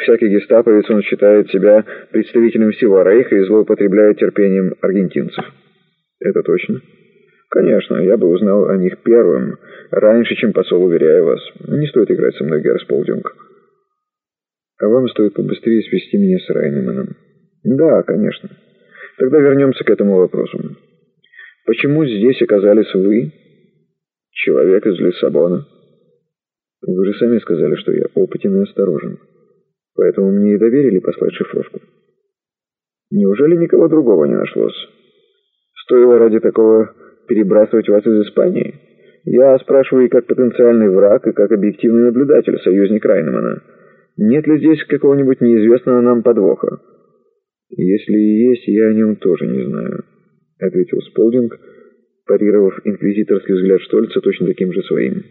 Всякий гестаповец, он считает себя представителем всего Рейха и злоупотребляет терпением аргентинцев. Это точно? Конечно, я бы узнал о них первым, раньше, чем посол, уверяю вас. Не стоит играть со мной, Герсполдинг. А вам стоит побыстрее свести меня с Райнеманом. Да, конечно. Тогда вернемся к этому вопросу. Почему здесь оказались вы, человек из Лиссабона? Вы же сами сказали, что я опытен и осторожен. Поэтому мне и доверили послать шифровку. Неужели никого другого не нашлось? Стоило ради такого перебрасывать вас из Испании? Я спрашиваю и как потенциальный враг, и как объективный наблюдатель, союзник Райнемана. Нет ли здесь какого-нибудь неизвестного нам подвоха? Если и есть, я о нем тоже не знаю, — ответил Сполдинг, парировав инквизиторский взгляд Штольца точно таким же своим.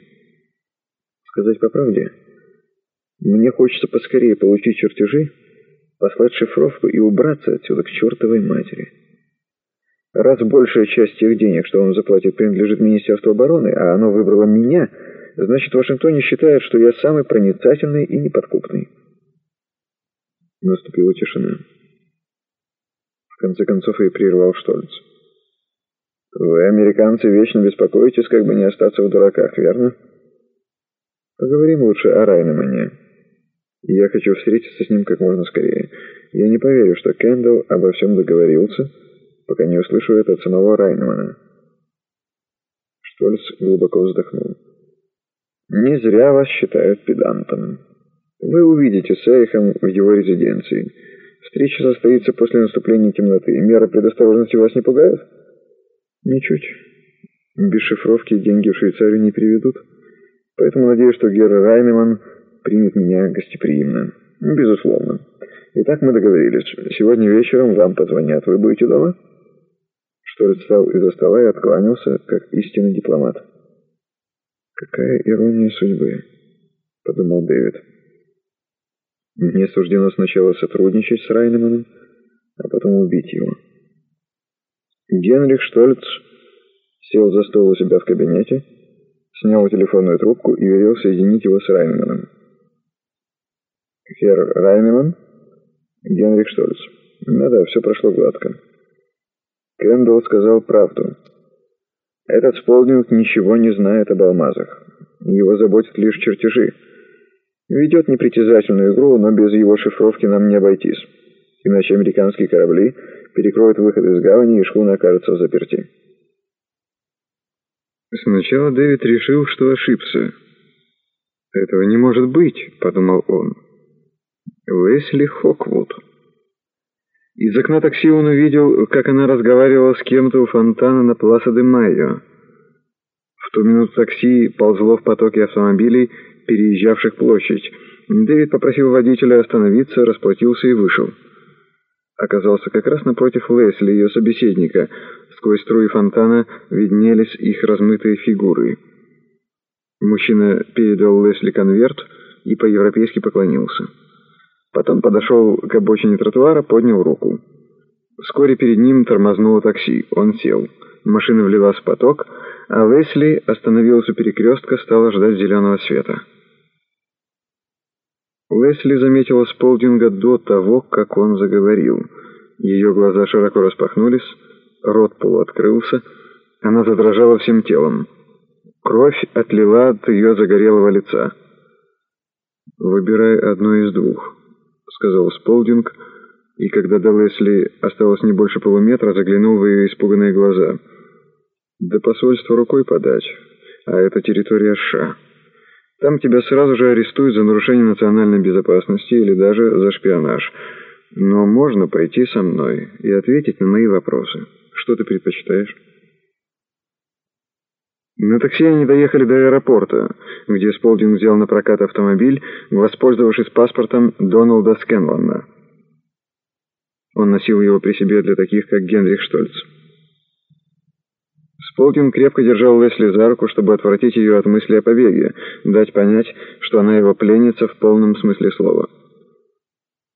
Сказать по правде, мне хочется поскорее получить чертежи, послать шифровку и убраться отсюда к чертовой матери. Раз большая часть тех денег, что он заплатит, принадлежит Министерству обороны, а оно выбрало меня, значит, в Вашингтоне считают, что я самый проницательный и неподкупный. Наступила тишина. В конце концов и прервал Штольц. «Вы, американцы, вечно беспокоитесь, как бы не остаться в дураках, верно?» «Поговорим лучше о Райнемане. Я хочу встретиться с ним как можно скорее. Я не поверю, что Кэндалл обо всем договорился, пока не услышу это от самого Райнемана». Штольц глубоко вздохнул. «Не зря вас считают педантом. Вы увидите Сейхам в его резиденции». Встреча состоится после наступления темноты. Меры предосторожности вас не пугают? Ничуть. Без шифровки деньги в Швейцарию не приведут. Поэтому надеюсь, что Гера Райнеман примет меня гостеприимно. Безусловно. Итак, мы договорились. Сегодня вечером вам позвонят. Вы будете дома? Шторец встал из-за стола и откланялся, как истинный дипломат. «Какая ирония судьбы», — подумал Дэвид. Мне суждено сначала сотрудничать с Райнеманом, а потом убить его. Генрих Штольц сел за стол у себя в кабинете, снял телефонную трубку и велел соединить его с Райнеманом. «Хер Райнеман?» «Генрих Штольц». «Да-да, все прошло гладко». Кэндалл сказал правду. Этот Сполдинг ничего не знает об алмазах. Его заботят лишь чертежи. Ведет непритязательную игру, но без его шифровки нам не обойтись. Иначе американские корабли перекроют выход из гавани, и шхуна окажется в заперти. Сначала Дэвид решил, что ошибся. «Этого не может быть», — подумал он. «Лесли Хоквуд». Из окна такси он увидел, как она разговаривала с кем-то у фонтана на Пласа де Майо. В ту минуту такси ползло в потоке автомобилей, переезжавших площадь. Дэвид попросил водителя остановиться, расплатился и вышел. Оказался как раз напротив Лесли, ее собеседника. Сквозь струи фонтана виднелись их размытые фигуры. Мужчина передал Лесли конверт и по-европейски поклонился. Потом подошел к обочине тротуара, поднял руку. Вскоре перед ним тормознуло такси. Он сел. Машина влилась в поток, а Лесли остановилась у перекрестка, стала ждать зеленого света. Лесли заметила Сполдинга до того, как он заговорил. Ее глаза широко распахнулись, рот полуоткрылся, она задрожала всем телом. Кровь отлила от ее загорелого лица. «Выбирай одно из двух», — сказал Сполдинг, и когда до Лесли осталось не больше полуметра, заглянул в ее испуганные глаза. «До посольства рукой подать, а это территория США». Там тебя сразу же арестуют за нарушение национальной безопасности или даже за шпионаж. Но можно пойти со мной и ответить на мои вопросы. Что ты предпочитаешь? На такси они доехали до аэропорта, где Сполдинг взял на прокат автомобиль, воспользовавшись паспортом Доналда Скенлана. Он носил его при себе для таких, как Генрих Штольц. Сполкин крепко держал Лесли за руку, чтобы отвратить ее от мысли о побеге, дать понять, что она его пленница в полном смысле слова.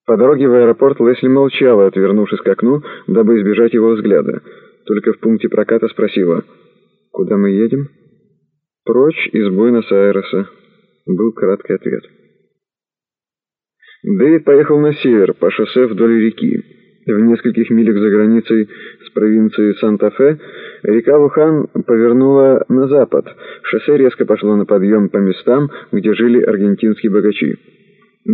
По дороге в аэропорт Лесли молчала, отвернувшись к окну, дабы избежать его взгляда. Только в пункте проката спросила, «Куда мы едем?» «Прочь из Буэнос-Айреса», — был краткий ответ. Дэвид поехал на север, по шоссе вдоль реки. В нескольких милях за границей с провинцией Санта-Фе река Вухан повернула на запад. Шоссе резко пошло на подъем по местам, где жили аргентинские богачи.